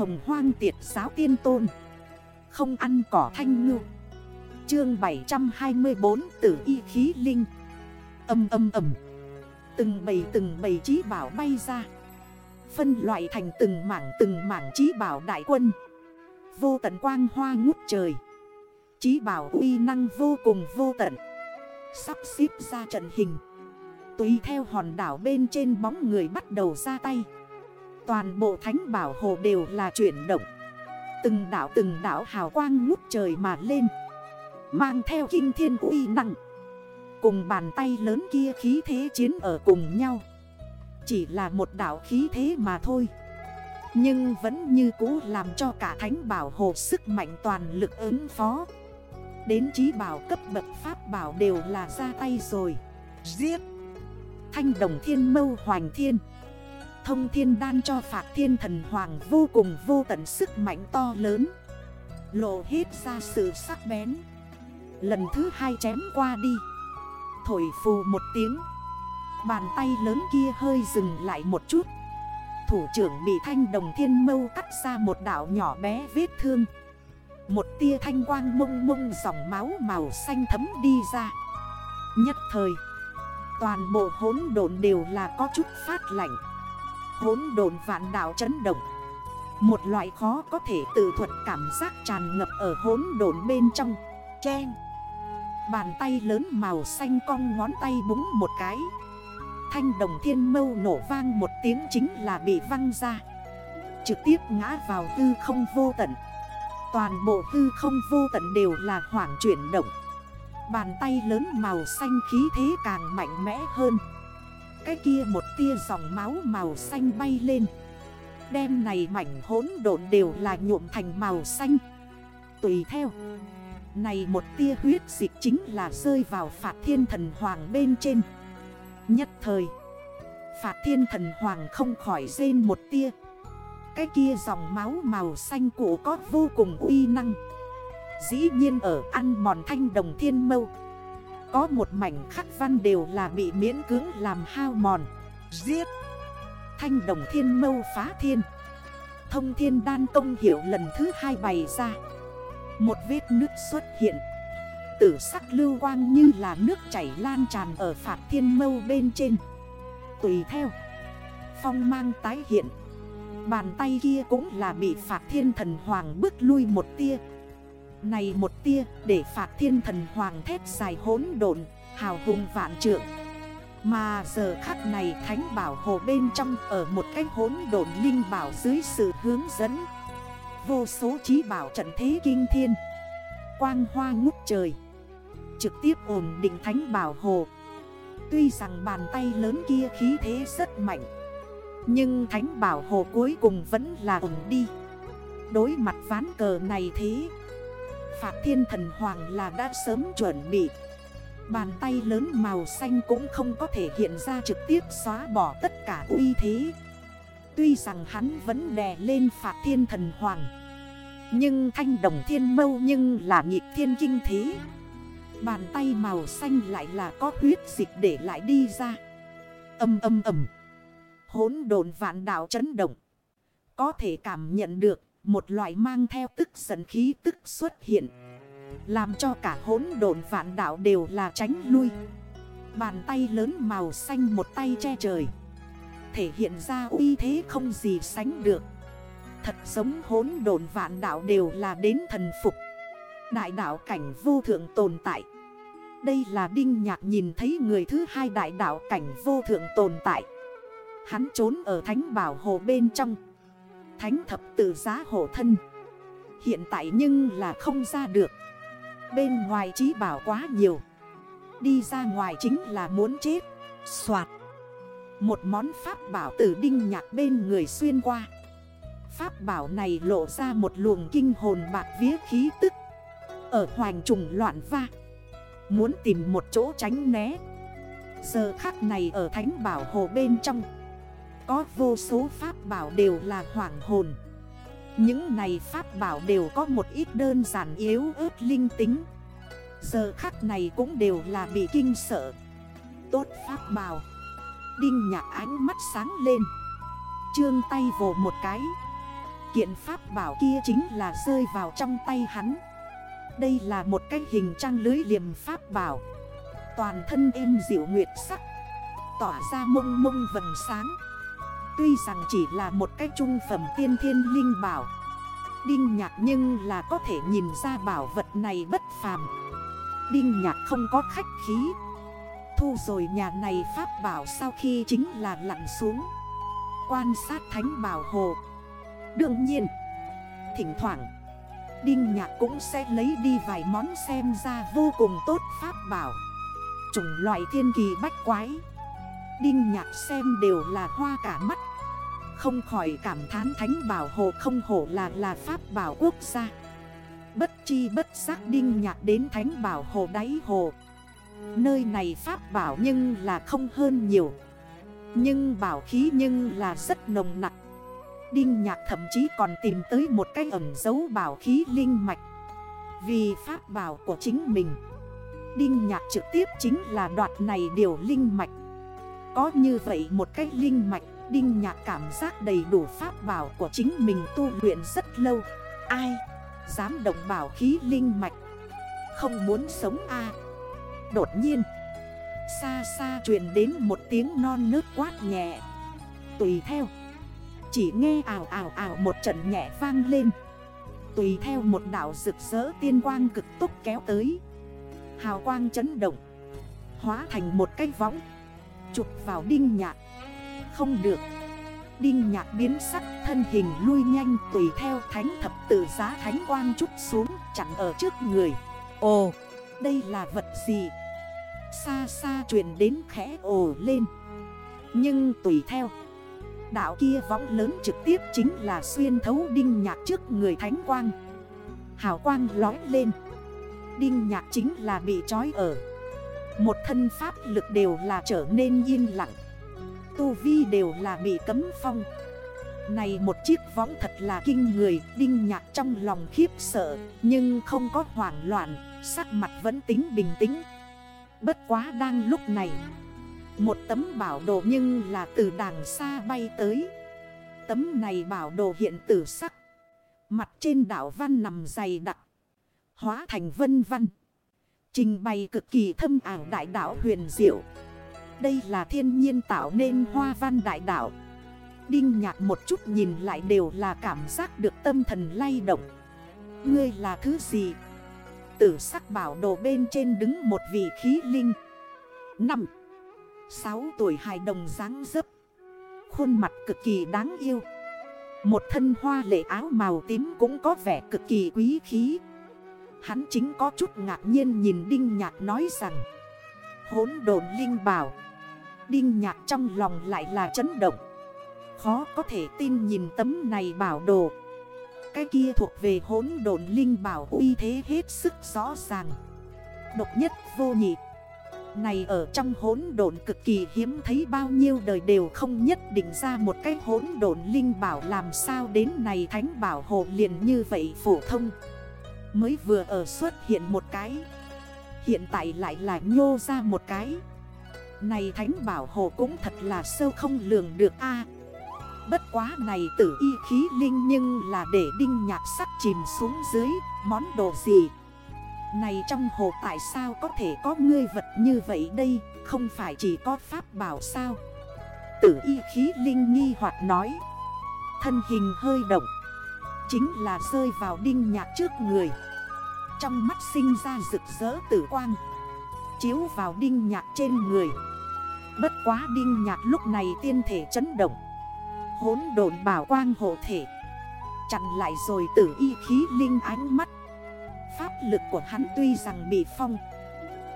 hồng hoang tiệt giáo tiên tôn. Không ăn cỏ thanh ngư. Chương 724 tử y khí linh. Âm âm âm. Từng bầy từng bầy trí bảo bay ra. Phân loại thành từng mảng từng mảng trí bảo đại quân. Vô tận quang hoa ngút trời. Trí bảo uy năng vô cùng vô tận. Sắp xếp ra trận hình. Tùy theo hòn đảo bên trên bóng người bắt đầu ra tay. Toàn bộ thánh bảo hồ đều là chuyển động. Từng đảo từng đảo hào quang ngút trời mà lên. Mang theo kinh thiên uy năng. Cùng bàn tay lớn kia khí thế chiến ở cùng nhau. Chỉ là một đảo khí thế mà thôi. Nhưng vẫn như cũ làm cho cả thánh bảo hồ sức mạnh toàn lực ứng phó. Đến trí bảo cấp bậc pháp bảo đều là ra tay rồi. Giết! Thanh đồng thiên mâu hoành thiên. Thông thiên đan cho phạt thiên thần hoàng vô cùng vô tận sức mạnh to lớn. Lộ hết ra sự sắc bén. Lần thứ hai chém qua đi. Thổi phù một tiếng. Bàn tay lớn kia hơi dừng lại một chút. Thủ trưởng bị thanh đồng thiên mâu cắt ra một đảo nhỏ bé vết thương. Một tia thanh quang mông mông dòng máu màu xanh thấm đi ra. Nhất thời, Toàn bộ hốn đồn đều là có chút phát lạnh. Hốn đồn vạn đảo chấn động. Một loại khó có thể tự thuật cảm giác tràn ngập ở hốn đồn bên trong. Chen. Bàn tay lớn màu xanh cong ngón tay búng một cái. Thanh đồng thiên mâu nổ vang một tiếng chính là bị văng ra. Trực tiếp ngã vào tư không vô tận. Toàn bộ tư không vô tận đều là hoảng chuyển động. Bàn tay lớn màu xanh khí thế càng mạnh mẽ hơn. Cái kia một tia dòng máu màu xanh bay lên. Đêm này mảnh hốn độn đều là nhuộm thành màu xanh. Tùy theo. Này một tia huyết dịch chính là rơi vào phạt thiên thần hoàng bên trên. Nhất thời, Phạt thiên thần hoàng không khỏi rên một tia. Cái kia dòng máu màu xanh của có vô cùng uy năng. Dĩ nhiên ở ăn mòn thanh đồng thiên mâu. Có một mảnh khắc văn đều là bị miễn cưỡng làm hao mòn. Giết. Thanh đồng thiên mâu phá thiên. Thông thiên đan công hiệu lần thứ hai bày ra. Một vết nước xuất hiện. Tử sắc lưu quang như là nước chảy lan tràn ở phạt thiên mâu bên trên. Tùy theo. Phong mang tái hiện. Bàn tay kia cũng là bị phạt thiên thần hoàng bước lui một tia này một tia, để phạt thiên thần hoàng thép dài hốn độn Hào hùng vạn trượng. Mà giờ khắc này thánh bảo hồ bên trong Ở một cái hốn độn linh bảo dưới sự hướng dẫn. Vô số trí bảo trận thế kinh thiên, Quang hoa ngút trời, Trực tiếp ổn định thánh bảo hồ. Tuy rằng bàn tay lớn kia khí thế rất mạnh, Nhưng thánh bảo hồ cuối cùng vẫn là ổn đi. Đối mặt ván cờ này thế Phạt thiên thần hoàng là đã sớm chuẩn bị. Bàn tay lớn màu xanh cũng không có thể hiện ra trực tiếp xóa bỏ tất cả uy thế. Tuy rằng hắn vẫn đè lên phạt thiên thần hoàng, Nhưng thanh đồng thiên mâu nhưng là nhịp thiên kinh thế. Bàn tay màu xanh lại là có huyết dịch để lại đi ra. Âm âm âm. Hốn đồn vạn đảo chấn động. Có thể cảm nhận được một loại mang theo tức giận khí tức xuất hiện. Làm cho cả hốn đồn vạn đảo đều là tránh lui. Bàn tay lớn màu xanh một tay che trời. Thể hiện ra uy thế không gì sánh được. Thật giống hốn đồn vạn đảo đều là đến thần phục. Đại đảo cảnh vô thượng tồn tại. Đây là Đinh Nhạc nhìn thấy người thứ hai đại đảo cảnh vô thượng tồn tại. Hắn trốn ở thánh bảo hồ bên trong thánh thập tự giá hộ thân. Hiện tại nhưng là không ra được. Bên ngoài trí bảo quá nhiều. Đi ra ngoài chính là muốn chết. Xoạt Một món pháp bảo tử đinh nhạc bên người xuyên qua. Pháp bảo này lộ ra một luồng kinh hồn bạc vía khí tức. Ở hoành trùng loạn va. Muốn tìm một chỗ tránh né. Giờ khắc này ở thánh bảo hồ bên trong có vô số pháp bảo đều là hoảng hồn. Những này pháp bảo đều có một ít đơn giản yếu ớt linh tính. Giờ khắc này cũng đều là bị kinh sợ. Tốt pháp bảo. Đinh nhạc ánh mắt sáng lên. Trương tay vồ một cái. Kiện pháp bảo kia chính là rơi vào trong tay hắn. Đây là một cái hình trang lưới liềm pháp bảo. Toàn thân êm dịu nguyệt sắc. Tỏa ra mông mông vầng sáng. Tuy rằng chỉ là một cái trung phẩm tiên thiên linh bảo, Đinh nhạc nhưng là có thể nhìn ra bảo vật này bất phàm. Đinh nhạc không có khách khí. Thu rồi nhà này pháp bảo sau khi chính là lặn xuống. Quan sát thánh bảo hồ. Đương nhiên, Thỉnh thoảng, Đinh nhạc cũng sẽ lấy đi vài món xem ra vô cùng tốt pháp bảo. Chủng loại thiên kỳ bách quái. Đinh nhạc xem đều là hoa cả mắt. Không khỏi cảm thán thánh bảo hồ không hổ là là pháp bảo quốc gia. Bất chi bất giác đinh nhạc đến thánh bảo hồ đáy hồ. Nơi này pháp bảo nhưng là không hơn nhiều. Nhưng bảo khí nhưng là rất nồng nặng Đinh nhạc thậm chí còn tìm tới một cái ẩn dấu bảo khí linh mạch. Vì pháp bảo của chính mình, Đinh nhạc trực tiếp chính là đoạt này điều linh mạch. Có như vậy một cái linh mạch Đinh nhạc cảm giác đầy đủ pháp bảo của chính mình tu luyện rất lâu. Ai dám động bảo khí linh mạch? Không muốn sống a à. Đột nhiên, Xa xa truyền đến một tiếng non nước quát nhẹ. Tùy theo, Chỉ nghe ảo ảo ảo một trận nhẹ vang lên. Tùy theo một đảo rực rỡ tiên quang cực tốc kéo tới. Hào quang chấn động, Hóa thành một cái võng, Chụp vào đinh nhạc. Không được. Đinh nhạc biến sắc, thân hình lui nhanh, Tùy theo thánh thập tử giá thánh quang chút xuống, Chặn ở trước người. Ồ, đây là vật gì? Xa xa truyền đến khẽ ồ lên. Nhưng tùy theo, Đạo kia võng lớn trực tiếp chính là xuyên thấu đinh nhạc trước người thánh quang. Hào quang lói lên. Đinh nhạc chính là bị trói ở. Một thân pháp lực đều là trở nên yên lặng. Tu vi đều là bị cấm phong. Này một chiếc võng thật là kinh người, Đinh nhạc trong lòng khiếp sợ, Nhưng không có hoảng loạn, Sắc mặt vẫn tính bình tĩnh. Bất quá đang lúc này, Một tấm bảo đồ nhưng là từ đàng xa bay tới. Tấm này bảo đồ hiện tử sắc, Mặt trên đảo văn nằm dày đặc, Hóa thành vân văn. Trình bày cực kỳ thâm ảo đại đảo huyền diệu. Đây là thiên nhiên tạo nên hoa văn đại đảo Đinh nhạc một chút nhìn lại đều là cảm giác được tâm thần lay động. Ngươi là thứ gì? tử sắc bảo đồ bên trên đứng một vị khí linh. Năm. Sáu tuổi hài đồng dáng dấp. Khuôn mặt cực kỳ đáng yêu. Một thân hoa lệ áo màu tím cũng có vẻ cực kỳ quý khí. Hắn chính có chút ngạc nhiên nhìn Đinh Nhạc nói rằng Hốn đồn linh bảo Đinh Nhạc trong lòng lại là chấn động. Khó có thể tin nhìn tấm này bảo đồ. Cái kia thuộc về hốn đồn linh bảo uy thế hết sức rõ ràng. Độc nhất vô nhị. Này ở trong hốn đồn cực kỳ hiếm thấy bao nhiêu đời đều không nhất định ra một cái hốn đồn linh bảo làm sao đến này thánh bảo hộ liền như vậy phổ thông. Mới vừa ở xuất hiện một cái. Hiện tại lại là nhô ra một cái. Này thánh bảo hộ cũng thật là sâu không lường được a. Bất quá này tử y khí linh nhưng là để đinh nhạc sắc chìm xuống dưới, món đồ gì? Này trong hồ tại sao có thể có ngươi vật như vậy đây, Không phải chỉ có pháp bảo sao? Tử y khí linh nghi hoặc nói. Thân hình hơi động. Chính là rơi vào đinh nhạc trước người. Trong mắt sinh ra rực rỡ tử quang. Chiếu vào đinh nhạc trên người. Bất quá đinh nhạt lúc này tiên thể chấn động. Hốn đồn bảo quang hộ thể. Chặn lại rồi tử y khí linh ánh mắt. Pháp lực của hắn tuy rằng bị phong.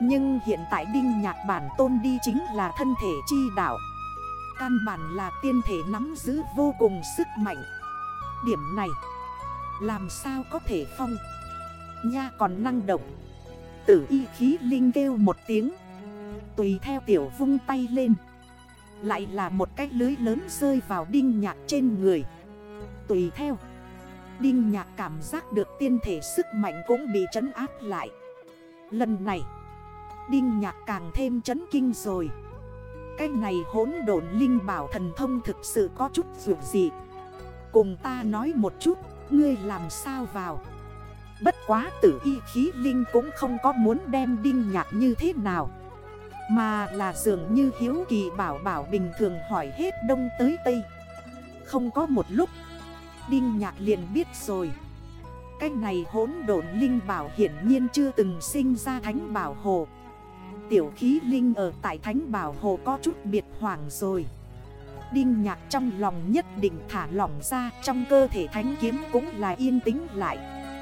Nhưng hiện tại đinh nhạc bản tôn đi chính là thân thể chi đạo. Căn bản là tiên thể nắm giữ vô cùng sức mạnh. Điểm này, Làm sao có thể phong? Nha còn năng động. Tử y khí linh kêu một tiếng. Tùy theo tiểu vung tay lên. Lại là một cái lưới lớn rơi vào đinh nhạc trên người. Tùy theo, Đinh nhạc cảm giác được tiên thể sức mạnh cũng bị trấn áp lại. Lần này, Đinh nhạc càng thêm chấn kinh rồi. Cái này hốn độn linh bảo thần thông thực sự có chút dù gì. Cùng ta nói một chút, Ngươi làm sao vào? Bất quá tử y khí linh cũng không có muốn đem đinh nhạc như thế nào. Mà là dường như hiếu kỳ bảo bảo bình thường hỏi hết đông tới tây. Không có một lúc, Đinh nhạc liền biết rồi. Cách này hỗn độn linh bảo hiển nhiên chưa từng sinh ra thánh bảo hồ. Tiểu khí linh ở tại thánh bảo hồ có chút biệt hoảng rồi. Đinh nhạc trong lòng nhất định thả lỏng ra, Trong cơ thể thánh kiếm cũng là yên tĩnh lại.